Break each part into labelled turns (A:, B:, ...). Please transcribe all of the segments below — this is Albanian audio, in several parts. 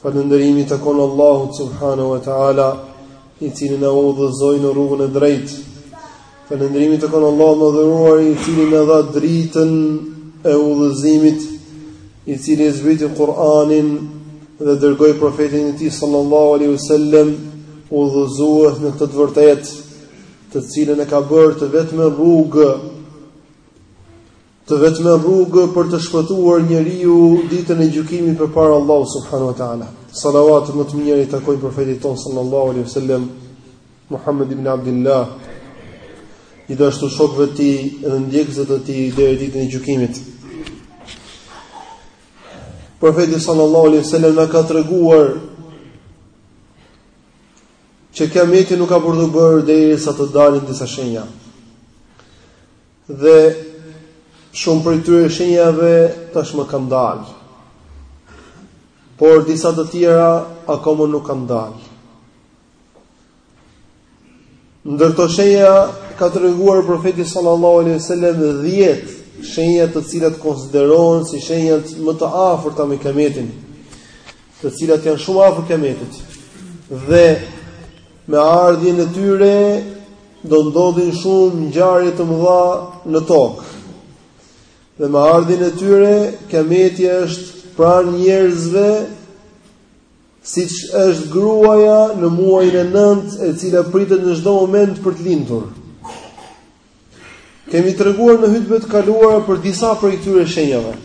A: Falënderimi i takon Allahut Subhanahu wa Ta'ala, i cili na udhëzoi në rrugën e drejtë. Falënderimi i takon Allahut madhëruar, i cili na dha dritën e udhëzimit, i cili e zbriti Kur'anin dhe dërgoi profetin e tij sallallahu alaihi wasallam udhëzues në këtë të vërtetë, të cilën e ka bërë të vetme rrugë Të vetme rrugë për të shpëtuar njeriu ditën e gjykimit përpara Allahut subhanahu wa taala. Salavatet më të mira i takojnë profetit tonë sallallahu alaihi wasallam Muhammed ibn Abdullah gjithashtu shokëve tij dhe ndjekësve tij deri ditën e gjykimit. Profeti sallallahu alaihi sallam na ka treguar që kiameti nuk ka për t'u bërë derisa të dalin disa shenja. Dhe shumë prej tyre shenjave tashmë kanë dalë. Por disa të tjera akoma nuk kanë dalë. Ndër këto shenja ka treguar profeti sallallahu alaihi sallam dhjetë shenja të cilat konsiderohen si shenjat më të afërta me kiametin, të cilat janë shumë afër kiametit, dhe me ardhjen e tyre Do ndodhin shumë ngjarje të mëdha në tokë. Dhe me ardhjen e tyre, kiameti është pranë njerëzve, siç është gruaja në muajin e 9, e cila pritet në çdo moment për të lindur. Kemi treguar në hutbet e kaluara për disa prej këtyre shenjave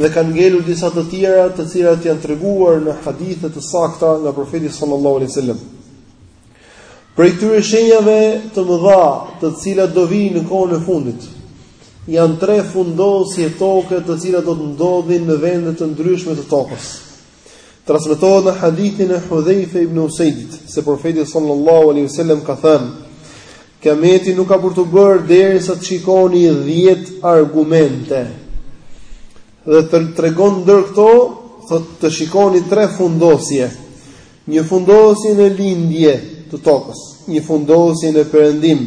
A: dhe kanë ngelur disa të tjera të cilat janë treguar në hadithe të sakta nga profeti sallallahu alaihi wasallam. Prej këtyre shenjave të mëdha, të cilat do vijnë në kohën e fundit, janë tre fundosje toke të cilat do të ndodhin në vende të ndryshme të tokës. Transmetohet në hadithin e Hudhejfe ibn Usejdit se profeti sallallahu alaihi wasallam ka thënë: "Kiameti nuk ka për t'u bërë derisa të shikoni 10 argumente." Dhe të tregon ndër këto, thotë të shikoni tre fundosje. Një fundosje në lindje të tokës, një fundosje në perëndim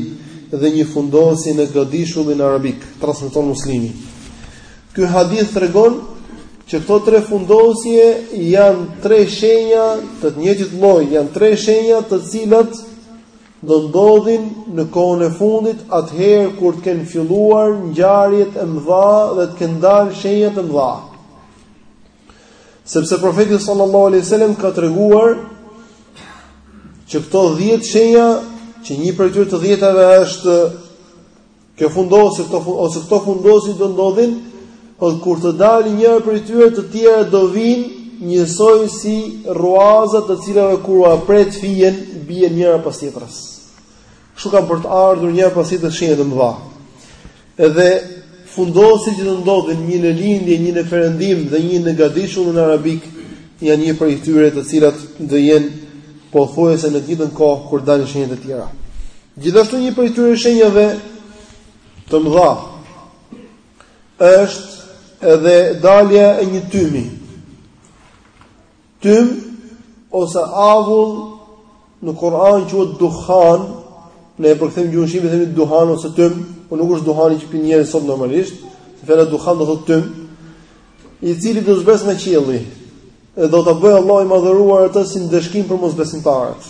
A: dhe një fundosje në gadishullin arabik, transmeton Muslimi. Ky hadith tregon që këto tre fundosje janë tre shenja të të njëjtit lloj, janë tre shenja të cilat do ndodhin në kohën e fundit, atëherë kur të kenë filluar ngjarjet e mëdha dhe të kenë dalë shenjat e mëdha. Sepse profeti sallallahu alaihi wasallam ka treguar që këto 10 shenja, që një prej tyre të 10-tave është kjo fundosje ose këto fundosje do ndodhin, por kur të dalë njëra prej tyre të tjera do vijnë njësoj si rruazat të cilave kur ua pret fijen bie njëra pas tjetrës. Kështu kanë për të ardhur njëra pas tjetrës shenjat e mëdha. Edhe fundosjet që të ndodhin një në lindje, një në perëndim dhe një në gadishullin arabik, janë një prej tyre të cilat do jenë pothuajse në të njëjtën kohë kur dalin shenjat e tjera. Gjithashtu një prej tyre shenjave të mëdha është edhe dalja e një tymi. Tym ose avull në Kur'an quhet duhan, ne e përkthejmë në gjuhën shqipe themi duhan ose tym, por nuk është duhani që pin njerëzit sot normalisht, se fjala duhan do thotë tym, i cili do zbresë nga qielli. E do ta bëjë Allahu i madhëruar atë si ndëshkim për mosbesimtarët.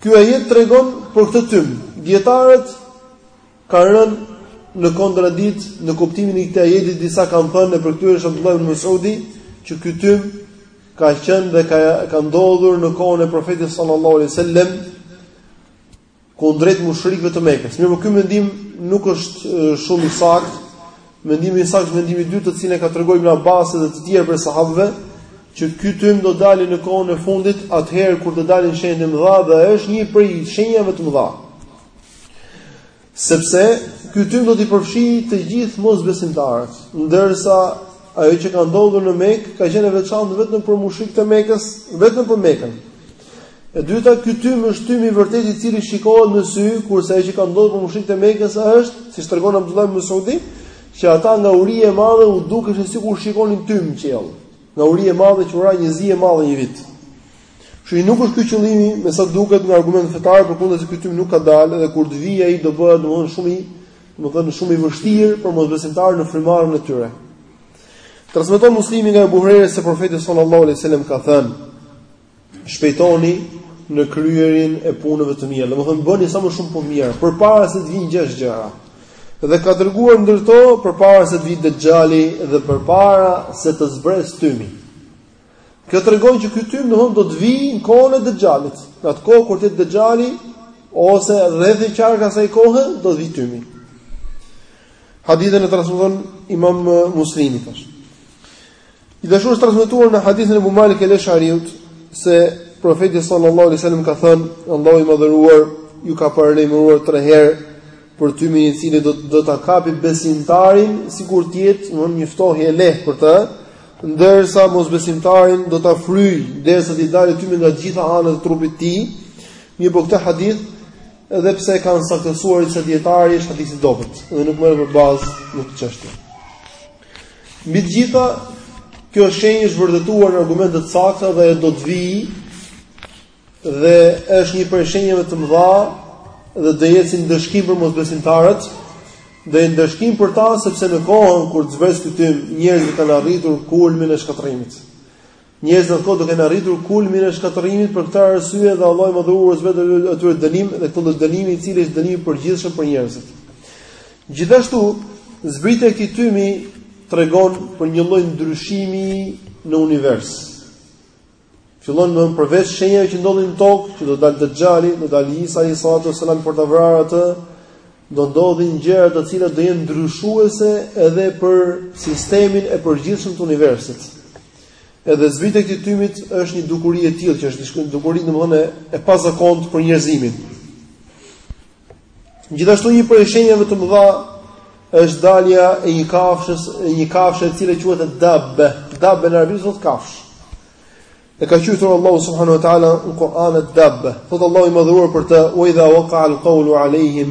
A: Ky ajet tregon për këtë tym. Dijetarët kanë rënë në kontradiktë në kuptimin e këtij ajeti, disa kanë thënë e prej këtyre është Abdullah ibn Mas'udi që ky tym ka qenë dhe ka ka ndodhur në kohën e profetit sallallahu alaihi wasallam kundrejt mushrikëve të Mekës. Mirëpo ky mendim nuk është shumë i saktë, Mendimi i saktë është mendimi i dytë, të cilin e ka treguar Ibn Abbasi dhe të tjerë prej sahabëve, që ky tym do dalë në kohën e fundit, atëherë kur të dalin shenjat e mëdha dhe është një prej shenjave të mëdha. Sepse ky tym do t'i përfshijë të gjithë mosbesimtarët, ndërsa ajo që ka ndodhur në Mekë ka qenë e veçantë vetëm për mushrikët e Mekës, vetëm për Mekën. E dyta, ky tym është tym i vërtetë i cili shikohet me sy, kurse ajo që ka ndodhur për mushrikët e Mekës është, siç tregon Abdullah ibn Mas'udi, që ata nga uria e madhe u dukeshin sikur shikonin tym në qiell. Nga uria e madhe që u ra një zi e madhe një vit. Kështu që nuk është ky qëllimi, me sa duket nga argumentet fetare, për arsye se ky tym nuk ka dalë dhe kur të vijë ai do bëhet domethënë shumë i, domethënë shumë i vështirë për mosbesimtarët në frymëmarrjen e tyre. Transmeton Muslimi nga Ebu Hurejra se profeti sallallahu alaihi wasallam ka thënë: Shpejtoni në kryerjen e punëve të mira. Domethënë bëni sa më shumë punë të mira përpara se të vijnë gjashtë gjëra. Dhe ka treguar ndër to përpara se të vijë Dexhali dhe përpara se të zbresë tymi. Kjo tregon që ky tym domethënë do të vijë në kohën e Dexhalit. Në atë kohë kur të jetë Dexhali ose rreth e qark asaj kohe do të vijë tymi. Hadithin e transmeton Imam Muslimi tash. Gjithashtu është transmetuar në hadithin e Abu Malik al-Ash'ariut se profeti sallallahu alaihi wasallam ka thënë, Allahu i madhëruar ju ka paralajmëruar tre herë për tymin i cili do do ta kapi besimtarin sikur të jetë në një ftohje e lehtë për të, ndërsa mosbesimtarin do ta fryjë derisa të dalë tymi nga gjitha anët e trupit të tij. Mirëpo këtë hadith edhe pse kanë saktësuar ca dijetarë është hadith i dobët dhe nuk merret për bazë në këtë çështje. Mbi të gjitha, kjo shenjë është vërtetuar në argumente të sakta dhe ajo do të vijë dhe është një prej shenjave të mëdha dhe do jetë si ndëshkim për mosbesimtarët do jetë ndëshkim për ta sepse në kohën kur të zbresë ky tym njerëzit do të kenë arritur kulmin e shkatërrimit. Njerëzit në atë kohë do kenë arritur kulmin e shkatërrimit për këtë arsye dhe Allahu i Madhëruar u zbret atyre dënim dhe këtë lloj dënimi i cili është dënim i përgjithshëm për njerëzit. Gjithashtu, zbritja e këtij tymi tregon për një lloj ndryshimi në univers. Fillon, përveç shenjave që ndodhin në tokë, që do dalë Dexhali, do dalë Isa alejhi salatu ve selam për ta vrarë atë, do ndodhin gjëra të cilat do jenë ndryshuese edhe për sistemin e përgjithshëm të universit. Edhe zbritja e këtij tymit është një dukuri e tillë që është një dukuri domethënë e pazakontë për njerëzimin. Gjithashtu një prej shenjave të mëdha është dalja e një kafshe, një kafshe e cila quhet dabbe. Dabbe në arabisht do të thotë kafshë. E ka quajtur Allahu subhanahu wa taala në Kur'an ed-dabbe. Thotë Allahu i madhëruar për të, "Wa idha waqa'a al-qawlu 'alayhim"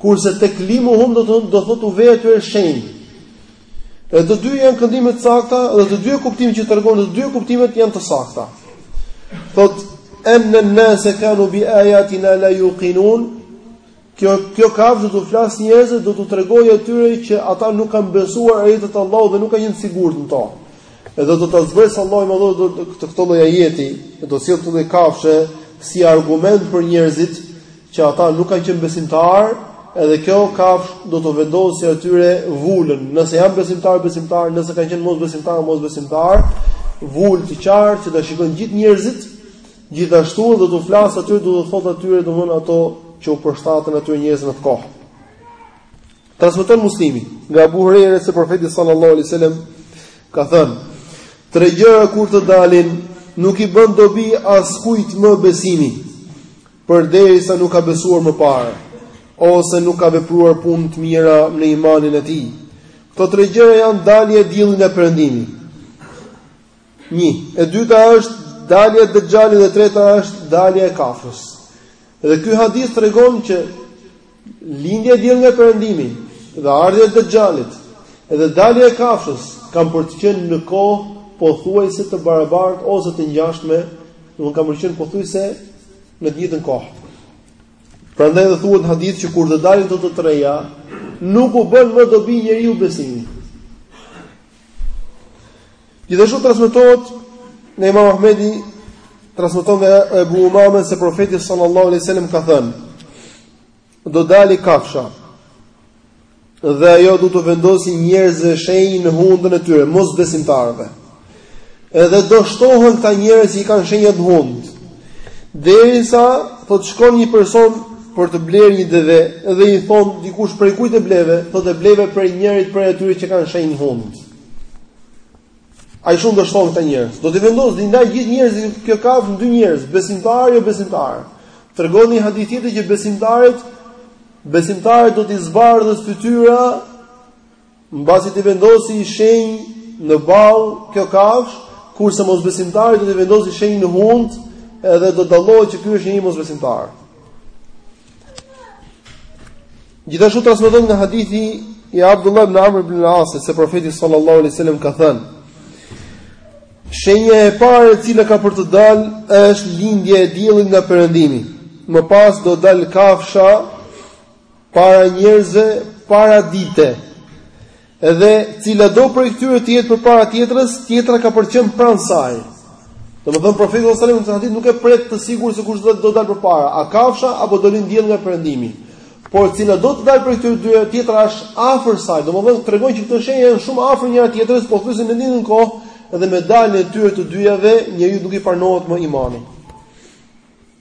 A: Kurse teklimuhum do thotë do thotë u vë atyre shenjë. Edhe të dy janë këndime të sakta dhe të dy kuptimet që tregon të dy kuptimet janë të sakta. Thot enne nase kanu bi ajatina la yuqinun kjo kjo kafshë do t'u flasë njerëzve do t'u tregojë atyre që ata nuk kanë besuar ajetet e Allahut dhe nuk kanë qenë të sigurt në to. Edhe do ta zbresë Allahu i madhëruar këtë këtë lloj ajeti, do të sjellë këtë lloj kafshe si argument për njerëzit që ata nuk kanë qenë besimtarë, edhe kjo kafshë do t'u vendosë atyre vulën, nëse janë besimtarë, besimtarë, nëse kanë qenë mosbesimtarë, mosbesimtarë, vulë të qartë që ta shikojnë gjithë njerëzit, gjithashtu do t'u flasë atyre, do t'u thotë atyre, domethënë ato që u përshtaten atyre njerëzve në atë kohë. Transmeton Muslimi nga Abu Huraira se profeti sallallahu alaihi wasallam ka thënë: "Tre gjëra kur të dalin, nuk i bën dobi askujt më besimi." përderisa nuk ka besuar më parë ose nuk ka vepruar punë të mira në imanin e tij. Këto tre gjëra janë dalja e diellit nga perëndimi. Një, e dyta është dalja e Dexhalit dhe e treta është dalja e kafshës. Dhe ky hadith tregon që Lindja e diellit nga perëndimi dhe ardhja e Dexhalit dhe dalja e kafshës kanë për të qenë në kohë pothuajse të barabartë ose të ngjashme, do kanë për të qenë pothuajse në të njëjtën kohë. Prandaj dhe thuhet në hadith që kur të dalin këto të treja, nuk u bën më dobi njeriut besimi. Gjithashtu transmetohet nga Imam Ahmedi transmeton nga Abu Umame se profeti sallallahu alaihi wasallam ka thënë do dali kafsha dhe ajo do t'u vendosi njerëzve shenjë në hundën e tyre mosbesimtarëve edhe do shtohen këta njerëz që i kanë shenjat në hund derisa thotë shkon një person për të blerë një deve dhe i thon dikush prej kujt e bleve thotë e bleve prej njerit prej atyre që kanë shenjë hund Aq shumë do shtohen këta njerëz. Do të vendos do t'i ndaj gjithë njerëzit kjo kafsh në dy njerëz, besimtarë jo besimtarë. Tregon një hadith tjetër që besimtarët besimtarët do t'i zbardhet fytyra mbasi t'i vendosi shenjë në ball kjo kafsh, kurse mosbesimtarët do t'i vendosi shenjë në hund, edhe do të dallohet që ky është një mosbesimtar. Gjithashtu transmeton nga hadithi i Abdullah ibn Amr ibn al-As se profeti sallallahu alaihi wasallam ka thënë: Shenja e parë e cila ka për të dalë është lindja e diellit nga perëndimi. Më pas do dal kafsha para njerëzve para dite. Edhe cilado prej këtyre të jetë përpara tjetrës, tjetra ka për të qenë pranë saj. Domethënë profeti sallallahu alajhi wasallam në hadith nuk e pret të sigurt se kush do të dalë përpara, a kafsha apo do lind dielli nga perëndimi. Por cilado të dalë prej këtyre dy, tjetra është afër saj. Domethënë tregon që këto shenja janë shumë afër njëra tjetrës, pothuajse në të njëjtën kohë dhe me daljen e tyre të dyjave, njeriut nuk i pranohet më imani.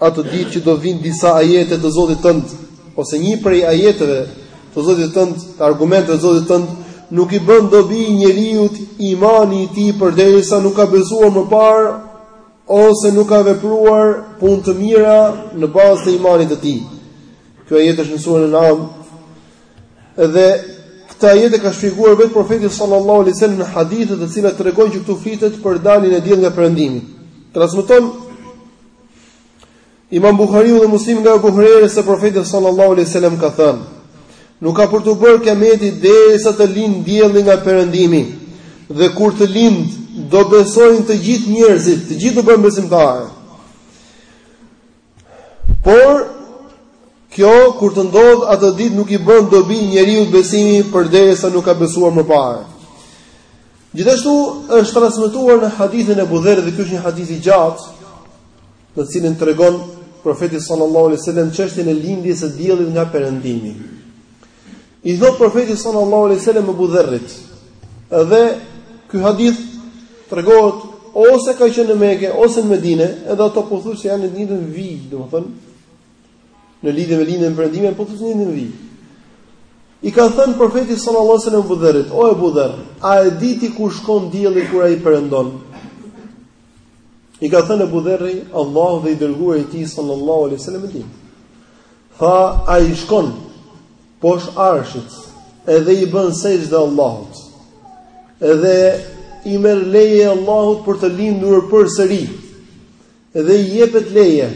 A: Atë ditë që do vijnë disa ajete të Zotit tënd, ose një prej ajeteve të Zotit tënd, të argumenteve të Zotit tënd, nuk i bën dobi njeriut imani i tij përderisa nuk ka besuar më parë ose nuk ka vepruar punë të mira në bazë të imanit të tij. Kjo ajet është në surën Al-An'am. Dhe këtë ajet e ka shpjeguar vetë profeti sallallahu alaihi wasallam në hadithe të cilat tregojnë që këtu flitet për daljen e diellit nga perëndimi. Transmeton Imam Buhariu dhe Muslimi nga Abu Huraira se profeti sallallahu alaihi wasallam ka thënë: Nuk ka për t'u bërë kijameti derisa të lind dielli nga perëndimi. Dhe kur të lind, do besojnë të gjithë njerëzit, të gjithë do bëhen besimtarë. Por kjo kur të ndodh atë ditë nuk i bën dobi njeriut besimi përderisa nuk ka besuar më parë. Gjithashtu është transmetuar në hadithin e Ebu Dherrit dhe ky është një hadith i gjatë, në të cilin tregon profeti sallallahu alaihi wasallam çështjen e lindjes së diellit nga perëndimi. I thotë profeti sallallahu alaihi wasallam Ebu Dherrit, edhe ky hadith tregohet ose ka qenë në Mekë ose në Medinë, edhe ato pothuajse janë në të njëjtën vijë, domethënë në lidhje me lindjen e perëndimin, po në të njëjtën vijë. I ka thënë profeti sallallahu alajhi wasallam Ebu Dherrit, o Ebu Dherr, a e di ti ku shkon dielli kur ai perëndon? I ka thënë Ebu Dherri, Allahu dhe i dërguari i tij sallallahu alajhi wasallam e di. Tha ai shkon poshtë arshit, edhe i bën sexhde Allahut. Edhe i merr leje Allahut për të lindur përsëri. Dhe i jepet leje,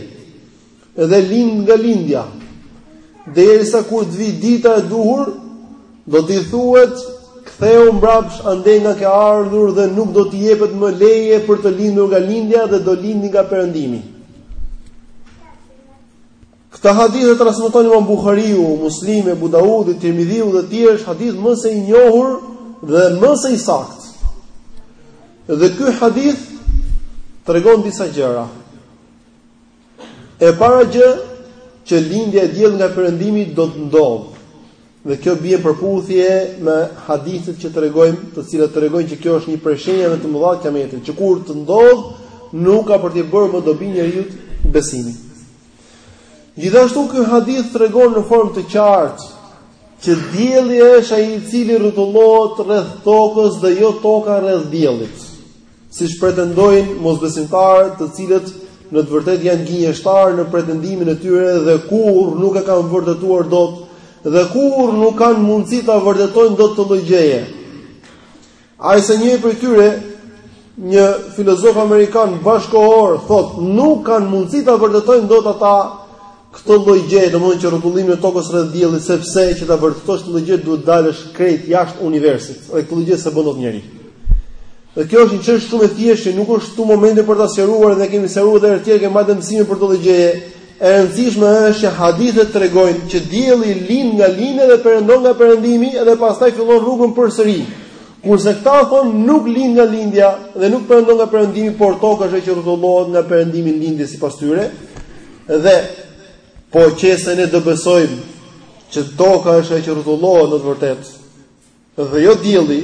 A: dhe lind nga lindja, derisa kur të vijë dita e duhur, do t'i thuhet, kthehu mbrapsht andej nga ke ardhur dhe nuk do t'i jepet më leje për të lindur nga lindja dhe do lindi nga perëndimi. Këtë hadith e transmeton Imam Buhariu, Muslimi, Abu Daudi, Tirmidhiu dhe të tjerë, është hadith më së i njohur dhe më së i saktë. Dhe ky hadith tregon disa gjëra. E para gjë që lindja e diellit nga perëndimi do të ndodhë. Dhe kjo bie në përputhje me hadithet që tregojmë, të cilat tregojnë që kjo është një prej shenjave të mëdha të kiametit, që kur të ndodhë, nuk ka për t'i bërë më dobi njeriut besimi. Gjithashtu ky hadith tregon në formë të qartë që dielli është ai i cili rrotullohet rreth tokës dhe jo toka rreth diellit. Siç pretendojnë mosbesimtarët, të cilët në të vërtetë janë gënjeshtarë në pretendimin e tyre dhe kurrë nuk e kanë vërtetuar dot dhe kurrë nuk kanë mundësi ta vërtetojnë dot këtë lloj gjëje. Aq sa njëri prej tyre, një filozof amerikan bashkëkohor, thotë, nuk kanë mundësi ta vërtetojnë dot ata këtë lloj gjëje, domethënë që rrotullimin e tokës rreth diellit, sepse që ta vërtetosh këtë lloj gjëje duhet të dalësh krejt jashtë universit. Dhe këtë lloj gjëje s'e bën dot njeri. Dhe kjo është një çështje shumë e thjeshtë, nuk është këtu momenti për ta sqaruar, dhe e kemi sqaruar edhe herë tjetër kemi mbajtur mësime për këtë lloj gjëje. E rëndësishme është që hadithet tregojnë që dielli lind nga lindja dhe perëndon nga perëndimi dhe pastaj fillon rrugën përsëri. Kurse këta thonë nuk lind nga lindja dhe nuk perëndon nga perëndimi, por toka është që rrotullohet nga perëndimi në lindje sipas tyre. Dhe po qe se ne do besojmë që toka është ajo që rrotullohet në të vërtetë. Dhe jo dielli,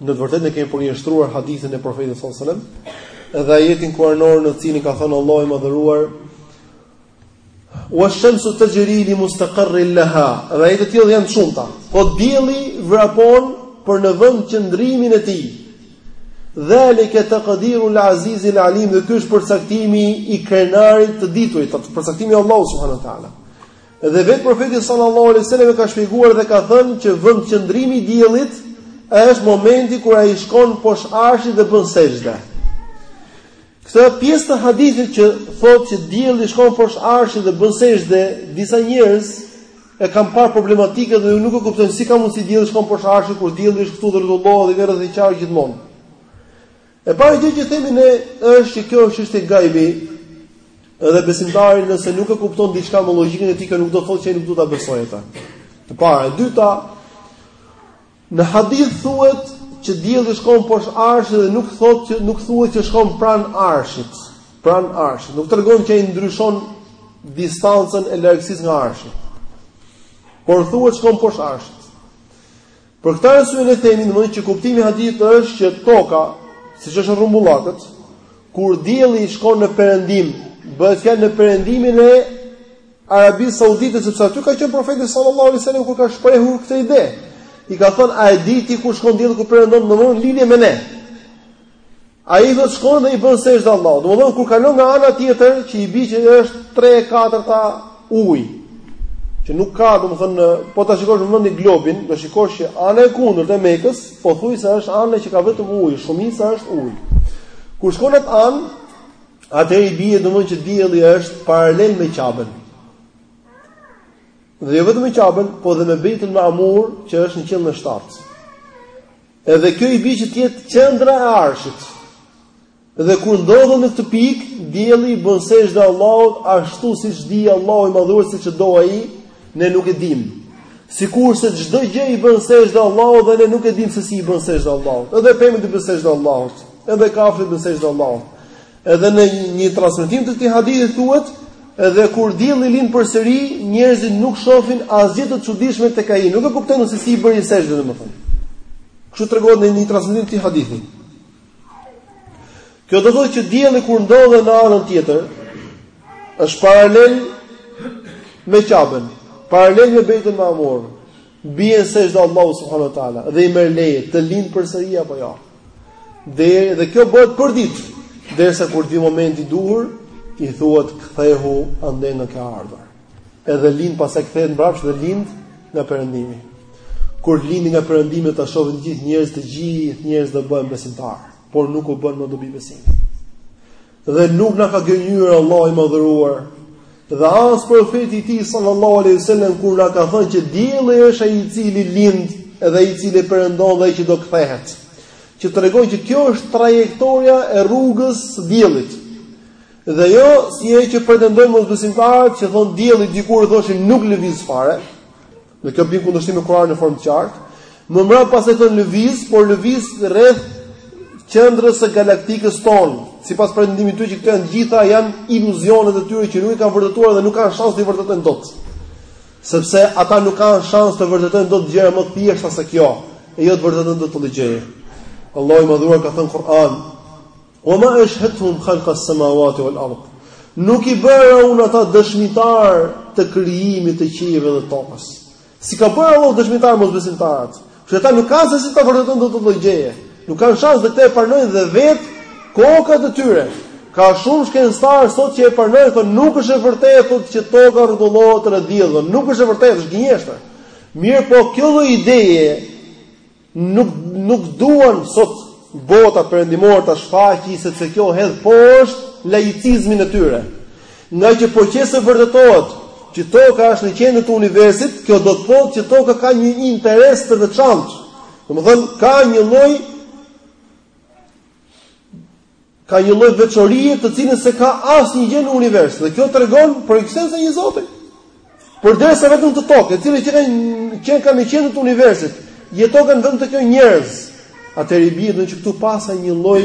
A: në të vërtetë ne kemi përjashtruar hadithin e profetit sallallahu alajhi wasallam dhe ajetin kuranor në të cilin ka thënë Allahu i madhëruar wa shamsu tajri li mustaqarrin laha dhe ajete të tilla janë të shumta po dielli vrapon për në vendqëndrimin e tij dhalika taqdiru al aziz al alim dhe ky është përcaktimi i krenarit të diturit përcaktimi i Allahut subhanahu wa taala Dhe vetë profeti sallallahu alejhi ue sellem e ka shpjeguar dhe ka thënë që vendqëndrimi i diellit është momenti kur ai shkon posh arshit dhe bën sejdë. Këtë pjesë të hadithit që thotë që dielli shkon posh arshit dhe bën sejdë, disa njerëz e kanë parë problematike dhe nuk e kuptojnë si ka mundsi dielli shkon posh arshit kur dielli është këtu dhe rrotullohet dhe vjen rreth e qark gjithmonë. E para gjë që themi ne është që kjo është çështje gajbi, edhe besimtari nëse nuk e kupton diçka me logjikën e tij, kjo nuk do të thotë që ai nuk do ta besojë atë. E para, e dyta, në hadith thuhet që dielli shkon poshtë arshit dhe nuk thotë që nuk thuhet që shkon pranë arshit, pranë arshit. Nuk tregon që ai ndryshon distancën e largësisë nga arshi. Por thuhet shkon poshtë arshit. Për këtë arsye ne themi domethënë që kuptimi i hadithit është që toka, siç është rrumbullakët, kur dielli shkon në perëndim, bëhet fjalë në perëndimin e Arabisë Saudite sepse aty ka qenë profeti sallallahu alaihi wasallam kur ka shprehur këtë ide. I ka thënë a e di ti ku shkon dielli kur perëndon domethënë lidhje me ne. Ai thotë shkon dhe i bën sejdë Allahut. Domthonë kur kalon nga ana tjetër që i bie që është 3/4-ta ujë, që nuk ka, domethënë, po ta shikosh me mendin globin, do shikosh që ana e kundërt e Mekës, pothuajse është ana që ka vetëm ujë, shumica është ujë. Kur shkon atë an, atë i bie domethënë që dielli është paralel me Qabën. Dhe jo vetëm me Qabën, po dhe me Beitul Ma'mur, që është në qiellin e 7. Edhe kjo i bie që të jetë qendra e Arshit. Dhe kur ndodhet në këtë pikë, dielli i bën sejdë Allahut ashtu siç di Allahu i madhëruar, siç e do ai, ne nuk e dimë. Sikurse çdo gjë i bën sejdë Allahut dhe ne nuk e dimë se si i bën sejdë Allahut. Edhe pemët i bën sejdë Allahut, edhe kafshët i bën sejdë Allahut. Edhe në një transmetim të këtij hadithi thuhet, edhe kur dielli lind përsëri, njerëzit nuk shohin asgjë të çuditshme tek ai. Nuk e kuptojnë se si i bëri sejdë domethënë. Kështu tregohet në një transmetim të këtij hadithi. Kjo do të thotë që dielli kur ndodhet në anën tjetër, është paralel me Qabën, paralel me Bejtul Mamur. Bie në sejdë Allahu subhanahu wa taala dhe i merr leje të lind përsëri apo jo. Dhe dhe kjo bëhet për ditë, derisa kur vi momenti i duhur, i thuhet kthehu andej nga ke ardhur. Edhe lind pastaj kthehet mbrapsh dhe lind nga perëndimi. Kur lindi nga perëndimi ta shohin të gjithë njerëz të gjithë njerëz do bëhen besimtar, por nuk u bën më dobi besimi. Dhe nuk na ka gënjyer Allahu i madhëruar. Dhe as profeti i tij sallallahu alaihi wasallam kur na ka thënë që dielli është ai i cili lind dhe ai i cili perëndon dhe ai që do kthehet. Që tregon që kjo është trajektoria e rrugës së diellit. Dhe jo si ajo që pretendojnë mosbesimtarët që thonë dielli dikur thoshin nuk lëviz fare. Dhe kjo bie në kundërshtim me Kur'anin në formë të qartë. Më mbrapa pastaj thonë lëviz, por lëviz rreth qendrës së galaktikës tonë, sipas pretendimit të tyre që këto janë të gjitha janë iluzionet e tyre që nuk i kanë vërtetuar dhe nuk kanë shans t'i vërtetojnë dot. Sepse ata nuk kanë shans të vërtetojnë dot gjëra më të thjeshta se kjo, e jo të vërtetojnë dot këtë lloj gjëje. Allahu i madhëruar ka thënë në Kur'an, Ua ma eshhedtuhum khalka es-semauati uel erd Nuk i bëra unë ata dëshmitar të krijimit të qiejve dhe tokës. S'i ka bërë Allahu dëshmitar mosbesimtarët. Që ata nuk kanë se si ta vërtetojnë dot këtë lloj gjëje. Nuk kanë shans dhe këtë e pranojnë dhe vetë kokat e tyre. Ka shumë shkencëtar sot që e pranojnë se nuk është e vërtetë thotë që toka rrotullohet rreth diellit. Nuk është e vërtetë, është gënjeshtër. Mirëpo kjo lloj ideje Nuk nuk duan sot bota perëndimore ta shfaqi sepse kjo hedh poshtë laicizmin e tyre. Ngaqë po qe se vërtetohet që toka është në qendër të universit, kjo do të thotë që toka ka një interes të veçantë. Domethënë ka një lloj Ka një lloj veçorie të cilën s'e ka asnjë gjë në univers dhe kjo tregon për ekzistencën e një Zoti. Por derisa vetëm te toka, e cila qenka në qendër të universit, jetokan vetëm te kjo njerëz. Atëherë i bie që këtu paska një lloj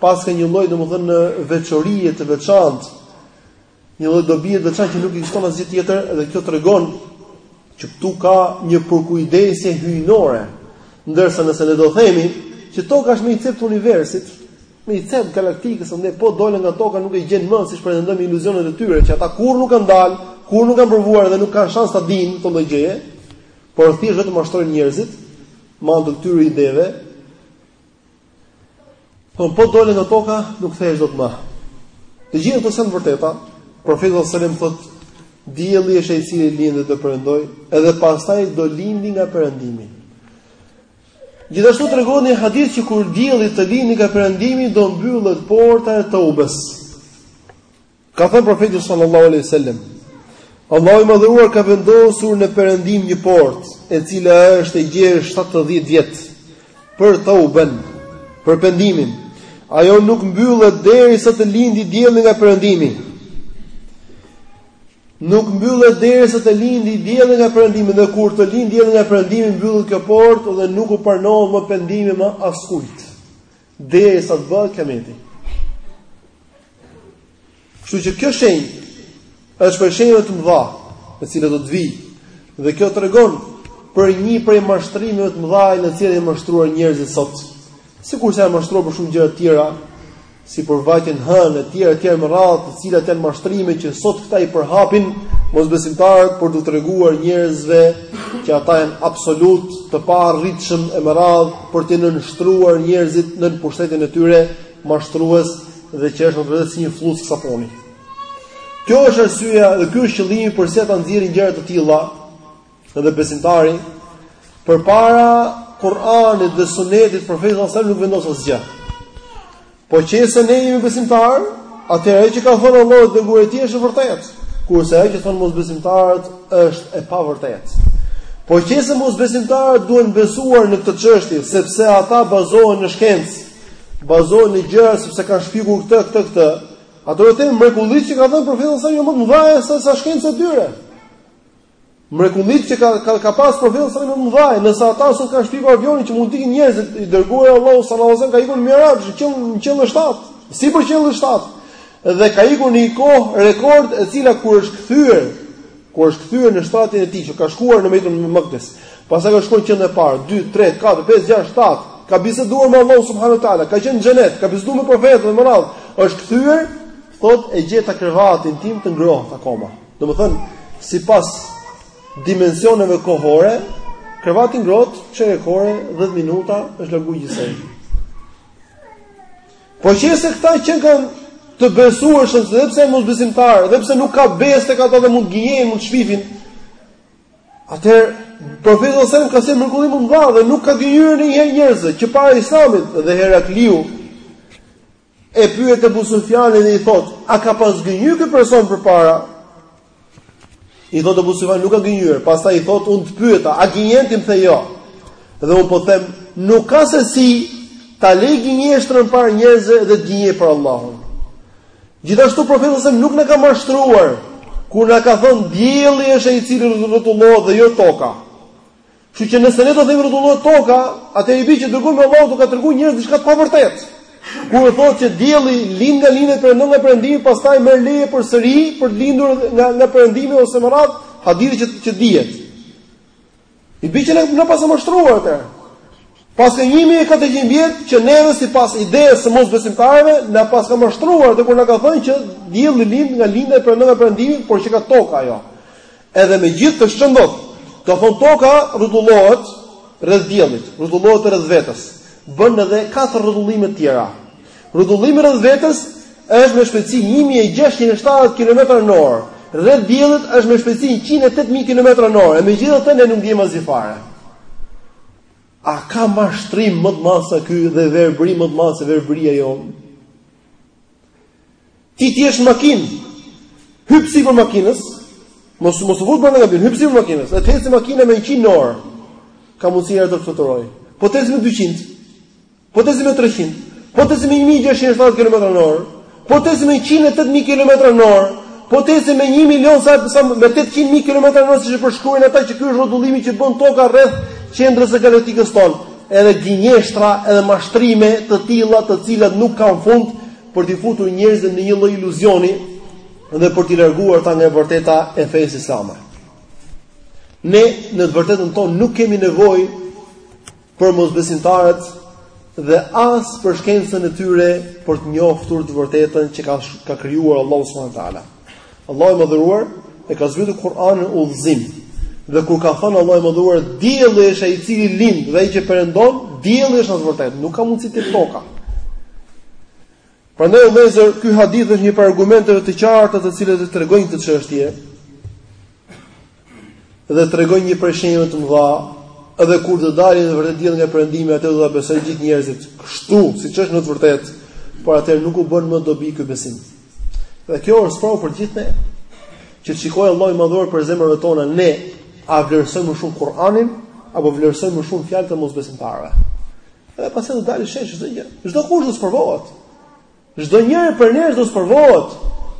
A: paska një lloj domethënë veçorie të veçantë Një lloj dobie të veçantë që nuk ekziston asgjë tjetër dhe kjo tregon që këtu ka një përkujdesje hyjnore. Ndërsa nëse ne do themi që toka është më një cep të universit, më një cep të galaktikës, andej po dolëm nga toka nuk e gjejmë më siç pretendojnë iluzionet e tyre që ata kurrë nuk kanë dalë, kurrë nuk kanë provuar dhe nuk kanë shans ta dinë këtë lloj gjëje, por thjesht vetëm mashtrojnë njerëzit me anë të këtyre ideve. Por po dole nga toka, nuk kthehesh dot më. Të gjitha këto s'janë të vërteta. Profeti sallallahu alajhi wasallam thotë, dielli është ai i cili lind dhe do perëndoj, edhe pastaj do lindi nga perëndimi. Gjithashtu tregon ky hadith që kur dielli të lindi nga perëndimi do mbyllet porta e teubes. Ka thënë Profeti sallallahu alejhi ue sellem, Allahu i Madhëruar ka vendosur në perëndim një portë, e cila është e gjerë 70 vjet për tauben, për pendimin. Ajo nuk mbyllet derisa të lindi dielli nga perëndimi. Nuk mbyllet derisa të lindi dielli nga perëndimi, dhe kur të lindi dielli nga perëndimi mbyllet kjo portë dhe nuk u pranohet më pendimi më askujt. Derisa të bëhet kiameti. Kështu që kjo shenjë është prej shenjave të mëdha, e cila do të vijë. Dhe kjo tregon për një prej mashtrimeve të mëdha në të cilat janë mashtruar njerëzit sot. Sikurse janë mashtruar për shumë gjëra të tjera, si për vajtjen në hënë e tjera të tjera me radhë, të cilat janë mashtrime që sot këta i përhapin mosbesimtarët për t'u treguar njerëzve që ata janë absolut të paarritshëm e me radhë për t'i nënshtruar njerëzit nën pushtetin e tyre mashtrues dhe që është vërtet si një flluskë sapuni. Kjo është arsyeja dhe ky është qëllimi përse ata nxjerrin gjëra të tilla dhe besimtari përpara Kur'anit dhe Sunetit të profetit sallallahu alajhi wasallam nuk vendos asgjë. Po qe se ne jemi besimtarë, atëherë ajo që ka thënë Allahu dhe i dërguari i tij është e vërtetë, kurse ajo që thonë mosbesimtarët është e pavërtetë. Po qe se mosbesimtarët duhen besuar në këtë çështje sepse ata bazohen në shkencë, bazohen në gjëra sepse kanë shpikur këtë, këtë, këtë. Atëherë themi mrekullitë që ka dhënë profeti janë më të mëdha se sa shkenca e tyre. Mrekullitë që ka ka, ka pas profeti janë më të mëdha, nëse ata sot kanë shpikur avionin që mund të ikin njerëzit, i dërguari i Allahut sallallahu alaihi wasallam ka ikur në Miraxh, që në qiellin e shtatë, sipër qiellit të shtatë. Dhe ka ikur në një kohë rekord e cila kur është kthyer Kur është kthyer në shtratin e tij që ka shkuar në Bejtul Makdis, pastaj ka shkuar në qiellin e parë, 2, 3, 4, 5, 6, 7, ka biseduar me Allahun subhanuhu teala, ka qenë në xhenet, ka biseduar me profetët dhe me radhë, është kthyer, thotë e gjeta krevatin tim të ngrohtë akoma. Domethënë, sipas dimensioneve kohore, krevati i ngrohtë, çerek ore, 10 minuta është larguar gjithsej. Po qe se këta qenkan të besueshëm, edhe pse janë mosbesimtarë, edhe pse nuk ka besë tek ata dhe mund të gënjejnë, mund të shpifin. Atëherë profeti sallallahu alajhi wasallam ka sjellë mrekulli më të mëdha dhe nuk ka gënjyer asnjëherë njerëzit që para Islamit dhe Herakliu e pyet Abu Sufjanin dhe i thotë, "A ka pas gënjyer ky person përpara?" I thotë Abu Sufjan, nuk ka gënjyer. Pastaj i thotë, unë të pyeta, a gënjen? Ti më the jo. Dhe unë po them, nuk ka se si ta lërë gënjeshtrën para njerëzve dhe të gënjejë për Allahun. Gjithashtu profeti sallam nuk na ka mashtruar kur na ka thënë dielli është ai i cili rrotullohet dhe jo toka. Kështu që nëse ne do të themi rrotullohet toka, atëherë i bie që i dërguari i Allahut u ka treguar njerëzve diçka të pavërtetë. Kur u thotë që dielli lind nga lindja e perëndon nga perëndimi, pastaj merr leje përsëri për të lindur nga nga perëndimi ose më radh, hadithi që që dihet. I bie që na na paska mashtruar atëherë. Paska një mijë e katërqind vjet që neve sipas idesë së mosbesimtarëve na paska mashtruar dhe kur na ka thënë që dielli lind nga lindja e perëndon nga perëndimi, por qenka toka ajo. Edhe me gjithë të shëndot, ka thënë toka rrotullohet rreth diellit, rrotullohet rreth vetes. Bën edhe katër rrotullime të tjera. Rrotullimi rreth vetes është me shpejtësi 1670 kilometra në orë. Rreth diellit është me shpejtësi 108000 kilometra në orë. Megjithatë ne nuk ndiejmë asgjë fare. A ka mashtrim më të madh se ky dhe verbëri më të madhe se verbëria jonë? Ti ti të jesh në makinë. Hyp sipër makinës. Mos mos u fut brenda në kabinë, hyp sipër makinës. Edhe të ecë makina me 100 në orë. Ka mundësi era do të fluturojë. Po të ecë me 200. Po të ecë me treqind, po të ecë me një mijë e gjashtëqind e shtatëdhjetë kilometra në orë, po të ecë me njëqind e tetë mijë kilometra në orë, po të ecë me një milion sa sa me tetëqind mijë kilometra në orë siç e përshkruajnë ata që ky është rrotullimi që bën toka rreth qendrës së galaktikës tonë. Edhe gënjeshtra, edhe mashtrime të tilla, të cilat nuk kanë fund për t'i futur njerëzit në një lloj iluzioni dhe për t'i larguar ata nga e vërteta e fesë islame. Ne në të vërtetën tonë nuk kemi nevojë për mosbesimtarët dhe as për shkencën e tyre për të njoftur të vërtetën që ka ka krijuar Allahu subhanahu wa taala. Allahu i madhëruar e ka zbritur Kur'anin udhëzim. Dhe kur ka thënë Allahu i madhëruar, dielli është ai i cili lind dhe ai që perëndon, dielli është në të vërtetë, nuk ka mundësi të jetë toka. Prandaj vëllezër ky hadith është një prej argumenteve të qarta të cilat e tregojnë këtë çështje. Dhe tregon një prej shenjave të mëdha, edhe kur do dalë me të vërtetë dielli nga perëndimi atëherë do ta besojnë gjithë njerëzit, kështu siç është në të vërtetë, por atëherë nuk u bën më dobi ky besim. Dhe kjo është sprova për gjithë ne. Që të shikojë Allahu i madhëruar për zemrat tona, ne a vlerësojmë më shumë Kur'anin apo vlerësojmë më shumë fjalët e mosbesimtarëve. Edhe pasi do dalë në shesh çdo gjë, çdokush do të sprovohet. Çdo njëri prej nesh do sprovohet,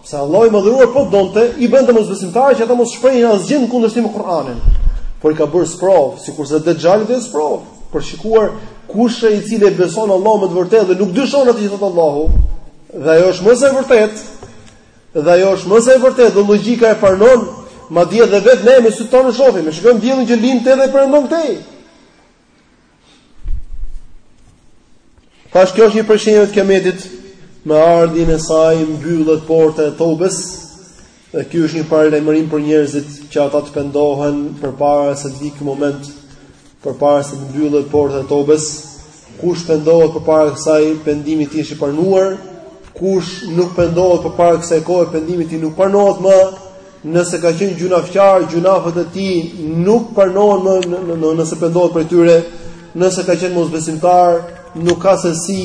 A: se Allahu i madhëruar po të donte i bënte mosbesimtarët që ata të mos shprehin asgjë në kundërshtim me Kur'anin. Por i ka bërë sprovë, sikurse Dexhali do jetë sprovë, për të shikuar kush është ai i cili e beson Allahun me të vërtetë dhe nuk dyshon në atë që thotë Allahu, dhe ajo është mëse e vërtetë. Dhe ajo është mëse e vërtetë dhe logjika e pranon, madje edhe vetë ne me sytë tanë e shohim, e shikojmë diellin që lind edhe perëndon këtej Tash kjo është një prej shenjave të kiametit me ardhin e saj mbyllet porta e tobës dhe kjo është një paralajmërim për njerëzit që ata të pendohen përpara se të vijë ky moment përpara se të mbyllet porta e tobës kush pendohet përpara kësaj pendimi i tij është i pranuar kush nuk pendohet përpara kësaj kohe pendimi i tij nuk pranohet më Nëse ka qenë gjunafqar, gjunafet e tij nuk pranohen më në, në, nëse pendohet prej tyre, nëse ka qenë mosbesimtar, nuk ka se si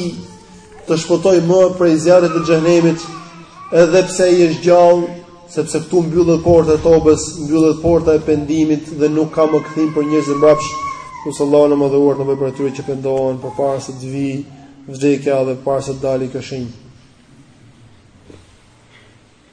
A: të shpëtojë më prej zjarrit të xhenemit, edhe pse ai është gjallë, sepse këtu mbyllet porta e tobës, mbyllet porta e pendimit dhe nuk ka më kthim për njerëzit mbrapsht, ku sallallahu alaihi dhe sallam për atyre që pendohen përpara se të vijë vdekja dhe para se të dalë këshin.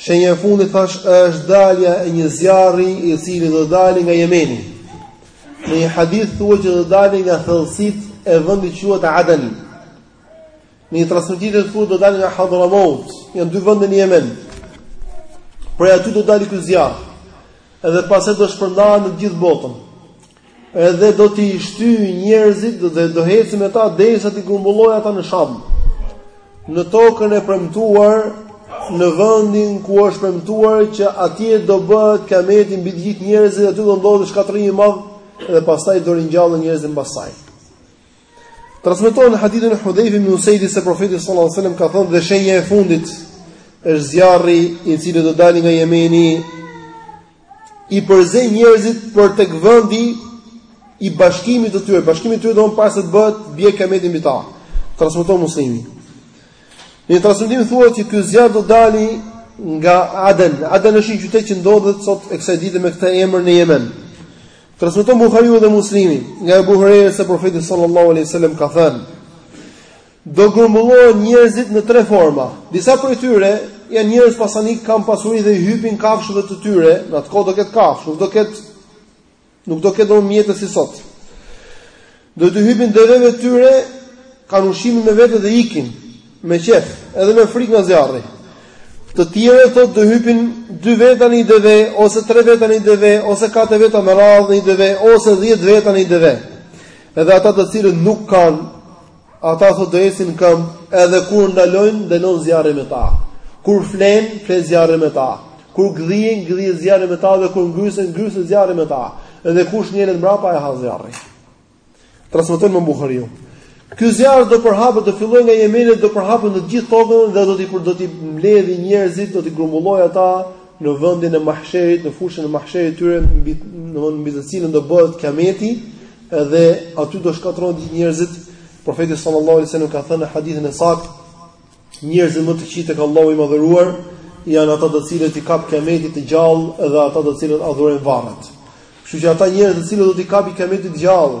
A: Shenja e fundit thash është dalja e një zjarri i cili do dalë nga Jemeni. Në një hadith thuhet që do dalë nga thellësitë e vendit quhet Aden. Në një transmetim thuhet do dalë nga Hadramaut, janë dy vende në Jemen. Prej aty do dalë ky zjarr. Edhe pastaj do shpërndahet në gjithë botën. Edhe do t'i shtyjë njerëzit dhe do eci me ta derisa t'i grumbullojë ata në Sham. Në tokën e premtuar, në vendin ku është premtuar që atje do bëhet kameti mbi të gjithë njerëzit dhe aty do ndodhë shkatërrimi i madh dhe pastaj do ringjallen njerëzit mbas saj. Transmetohet në hadithin e Hudhayf ibn Usayd se profeti sallallahu alajhi wasallam ka thënë dhe shenja e fundit është zjarri i cili do dalë nga Jemeni i përzej njerëzit për tek vendi i bashkimit të tyre, bashkimit të tyre domethënë para se të bëhet bie kameti mbi ta. Transmeton Muslimi. Në një transmetim thuhet se ky zjarr do dali nga Aden. Aden është një qytet që ndodhet sot e kësaj dite me këtë emër në Jemen. Transmeton Buhariu dhe Muslimi nga Abu Huraira se profeti sallallahu alaihi wasallam ka thënë: Do grumbullohen njerëzit në tre forma. Disa prej tyre janë njerëz pasanik, kanë pasuri dhe i hypin kafshëve të tyre, në atë kohë do ketë kafshë, nuk do ketë nuk do ketë domethënë mjete si sot. Do t'i hypin deveve të tyre, kanë ushqimin me vete dhe ikin me qef, edhe me frikë nga zjarri. Të tjerë thotë do hypin dy veta në një deve ose tre veta në një deve ose katër veta me radhë në një deve ose 10 veta në një deve. Edhe ata të cilët nuk kanë Ata thotë do ecin në këmbë, edhe kur ndalojnë, ndalon zjarri me ta. Kur flenë, fle zjarri me ta. Kur gdhihen, gdhihet zjarri me ta dhe kur ngrysen, ngryset zjarri me ta. Edhe kush ngjelet mbrapa e ha zjarri. Transmeton Imam Buhariu. Ky zjarr do përhapet, do fillojë nga Jemeni, do përhapet në të gjithë tokën dhe do t'i do t'i mbledhë njerëzit, do t'i grumbullojë ata në vendin e mahsherit, në fushën e mahsherit të tyre, mbi domthonë mbi të cilën do bëhet kameti, Edhe aty do shkatërrohen gjithë njerëzit. Profeti sallallahu alaihi wasallam ka thënë në hadithin e saktë, njerëzit më të këqij tek Allahu i madhëruar janë ata të cilët i kap kiameti të gjallë dhe ata të cilët adhurojnë varret. Kështu që ata njerëz të cilët do t'i kapi kiameti të gjallë,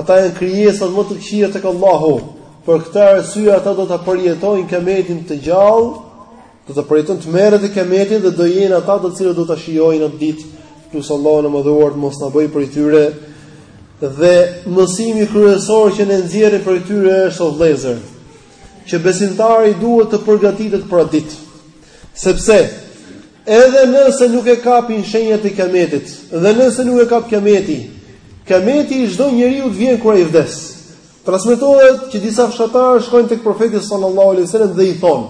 A: ata janë krijesat më të këqija tek Allahu. Për këtë arsye ata do ta përjetojnë kiametin të gjallë Do të përjetojnë tmerret e kiametit dhe do jenë ata të cilët do ta shijojnë atë ditë, lus Allahun e madhëruar të mos na bëjë prej tyre. Dhe mësimi kryesor që ne nxjerrim prej tyre është o vëllezër, që besimtari duhet të përgatitet për atë ditë. Sepse edhe nëse nuk e kapin shenjat e kiametit, dhe nëse nuk e kap kiameti, kiameti i çdo njeriut vjen kur ai vdes. Transmetohet që disa fshatarë shkojnë tek profeti sallallahu alaihi wasallam dhe i thonë: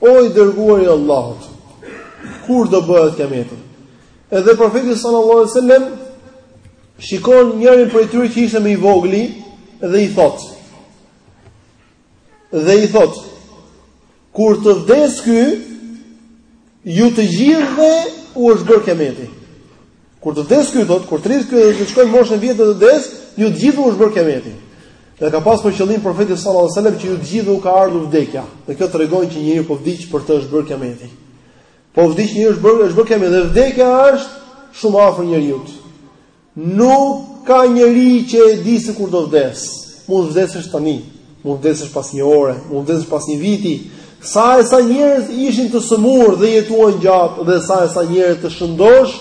A: "O i dërguari i Allahut, kur do bëhet kiameti?" Edhe profeti sallallahu alaihi wasallam shikon njërin prej tyre që ishte më i vogëli dhe i thotë, dhe i thotë: Kur të vdes ky, ju të gjithëve u është bërë kiameti. Kur të vdes ky thot, kur të rritet ky dhe të shkojë moshën e vjetër të vdes, ju të gjithëve u është bërë kiameti. Dhe ka pas për qëllim profeti sallallahu alaihi wasallam që ju të gjithëve u ka ardhur vdekja. Dhe kjo tregon që njeriu po vdiq për të është bërë kiameti. Po vdiq njeriu është bërë është bërë kiameti dhe vdekja është shumë afër njeriut. Nuk ka njeri që e di se kur do vdes. Mund të vdesësh tani, mund të vdesësh pas një ore, mund të vdesësh pas një viti. Sa e sa njerëz ishin të sëmurë dhe jetuan gjatë dhe sa e sa njerëz të shëndosh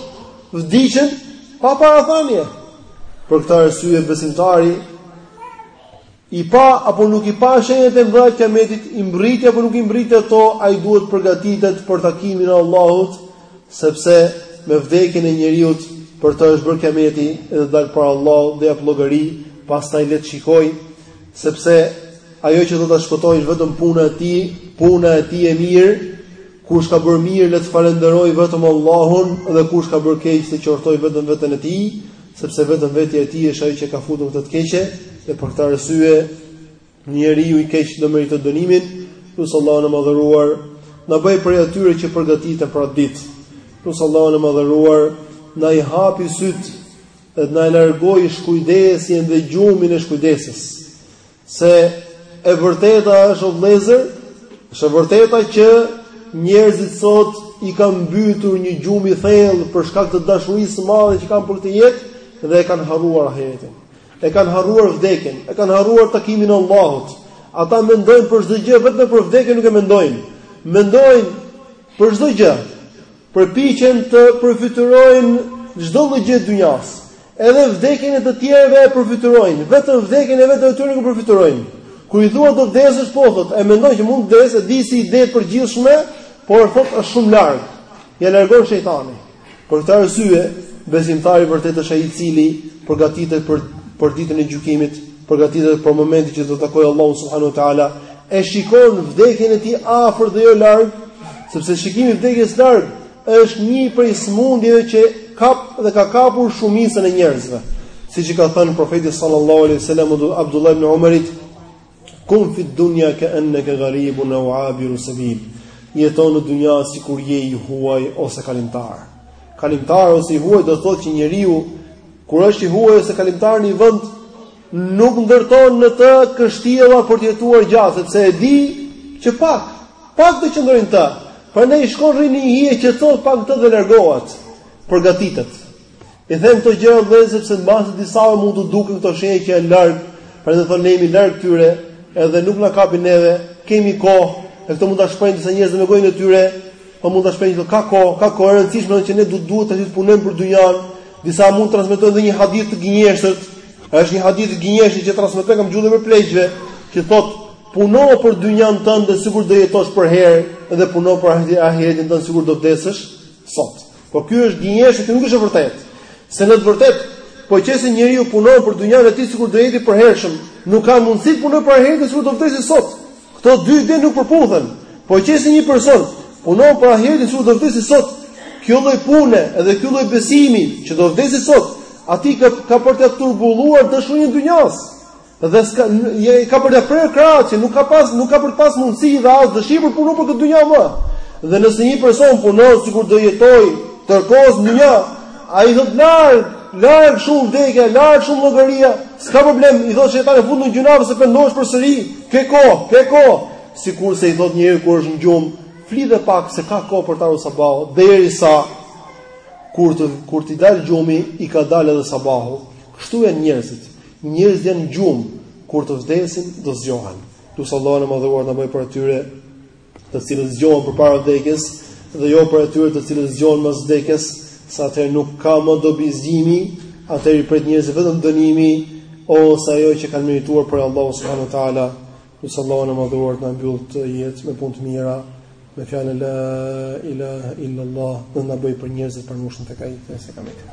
A: vdiqën pa parathënie. Për këtë arsye besimtari I pa apo nuk i pa shenjat e mëdha të Kiametit, i mbërriti apo nuk i mbërriti ato, ai duhet të përgatitet për takimin e Allahut, sepse me vdekjen e njeriut për të është bërë Kiameti dhe do të dalë para Allahut dhe të japë llogari, pastaj le të shikojë, sepse ajo që do ta shpëtojë është vetëm puna e tij, puna e tij e mirë. Kush ka bërë mirë le të falënderojë vetëm Allahun dhe kush ka bërë keq të qortojë vetëm veten e tij. sepse vetëm vetja e tij është ajo që e ka futur në këtë të keqe, dhe për këtë arsye njeriu i keq do meritojë dënimin, lus Allahun e madhëruar të na bëjë prej atyre që përgatiten për atë ditë. Lus Allahun e madhëruar të na i hapi sytë dhe na e largojë shkujdesjen dhe gjumin e shkujdesjes. Se e vërteta është o vëllezër, është e vërteta që njerëzit sot i ka mbytur një gjumë i thellë për shkak të dashurisë së madhe që kanë për këtë jetë dhe e kanë harruar ahiretin. E kanë harruar vdekjen, e kanë harruar takimin e Allahut. Ata mendojnë për çdo gjë vetëm për vdekjen nuk e mendojnë. Mendojnë për çdo gjë. Përpiqen të përfytyrojnë çdo lloj gjë të dynjasë. Edhe vdekjen e të tjerëve e përfytyrojnë, vetëm vdekjen e vetëve të tyre nuk përfytyrojnë. Kur i thua do vdesësh po thotë, e mendon që mund të vdes, e di si ide të përgjithshme, por thotë është shumë larg. Ia largon shejtani. Për këtë arsye, besimtari i vërtetë është ai i cili përgatitet për për ditën e gjykimit, përgatitet për momentin që do të takojë Allahun subhanahu wa taala, e shikon vdekjen e tij afër dhe jo larg, sepse shikimi i vdekjes larg është një prej sëmundjeve që kap dhe ka kapur shumicën e njerëzve. Siç i ka thënë profeti sallallahu alaihi wasallam Abdullah ibn Umarit, "Kun fi dunya ka annaka gharibun aw abiru sabil." Jeto në dynja sikur je i huaj ose kalimtar. Kalimtar ose i huaj do të thotë që njeriu Kur është i huaj ose kalimtar në një vend, nuk ndërton në të kështjella për të jetuar gjatë, sepse e di që pak, pak do qëndrojë në të. Prandaj shkon rri në një hije qëndron pak dhe largohet. Përgatitet. I them këto gjëra vëllezër sepse mbase disave mund të duken këto shenja që janë larg, pra do të thonë jemi larg tyre, edhe nuk na kapin neve, kemi kohë, e këto mund ta shprehin disa njerëz me gojën e tyre, po mund ta shprehin që ka kohë, ka kohë e rëndësishme që ne duhet duhet të punojmë për dynjan, Disa mund të transmetojnë dhe një hadith të gënjeshtërt, është një hadith i gënjeshtërt që transmetohet, kam dëgjuar dhe me pleqve, që thot puno për dynjan tënde sikur do jetosh përherë dhe puno për ahiretin tënd sikur do vdesësh sot. Po ky është gënjeshtër, ky nuk është i vërtetë. Se në të vërtetë, po qe se njeriu punon për dynjan e tij sikur do jetë i përhershëm, nuk ka mundësi të punojë për ahiretin sikur do vdesë sot. Këto dy ide nuk përputhen. Po qe se një person punon për ahiretin sikur do vdesë sot, kjo lloj pune dhe ky lloj besimi që do vdesë sot, atij ka ka për t'ia turbulluar dashurinë e dynjas. Dhe ska, një, ka për t'ia prerë krahët që nuk ka pas nuk ka për të pas mundësi dhe as dëshirë për punë për këtë dynja më. Dhe nëse një person punon sikur do jetojë tërë kohës në dynja, Ai thot larg, larg shumë vdekja, larg shumë llogaria, s'ka problem, i thot shejtani futu në gjynah se pendohesh përsëri, ke kohë, ke kohë. Sikurse i thot njeriut kur është në gjumë, fli dhe pak se ka kohë për të ardhur sabahu, derisa kur të kur t'i dalë gjumi, i ka dalë edhe sabahu. Kështu janë njerëzit. Njerëzit janë në gjumë, kur të vdesin do zgjohen. Lus Allahun e madhëruar të na bëjë prej atyre të cilët zgjohen përpara vdekjes dhe jo prej atyre të cilët zgjohen pas vdekjes, se atëherë nuk ka më dobi zgjimi, atëherë i pret njerëzit vetëm dënimi ose ajo që kanë merituar prej Allahut subhanahu wa taala. Lus Allahun e madhëruar të na mbyllë jetën me punë të mira, me fjalën la ilaha illa allah, të na bëjë prej njerëzve të përkushtuar tek ai, nëse ka mbetur.